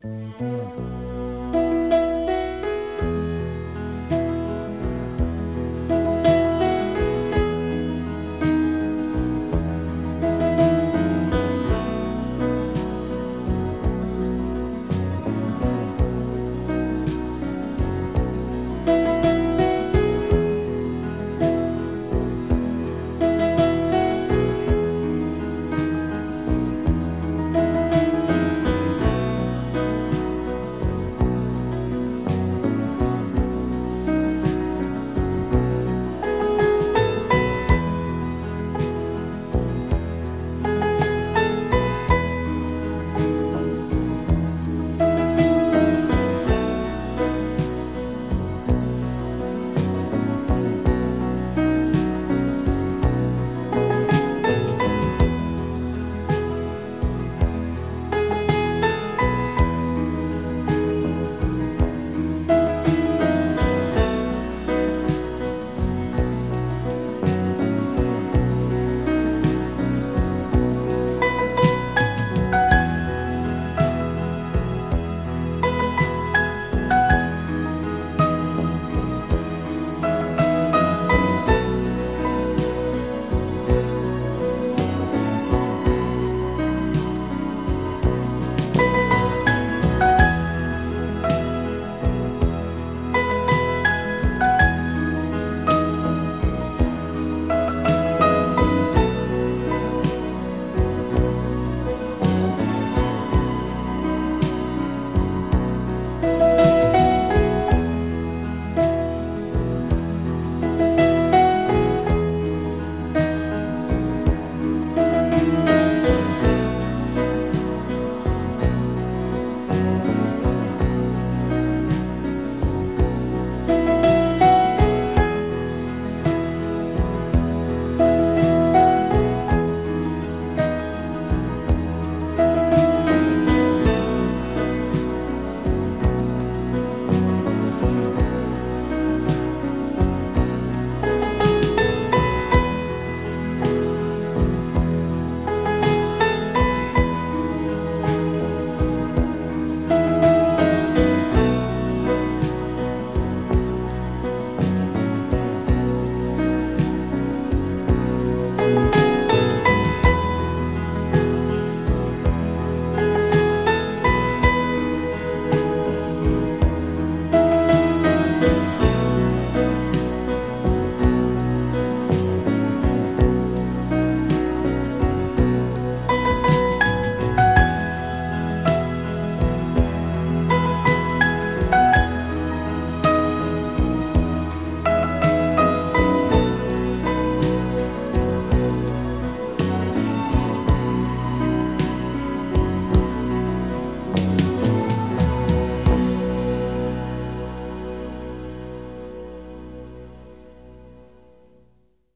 Música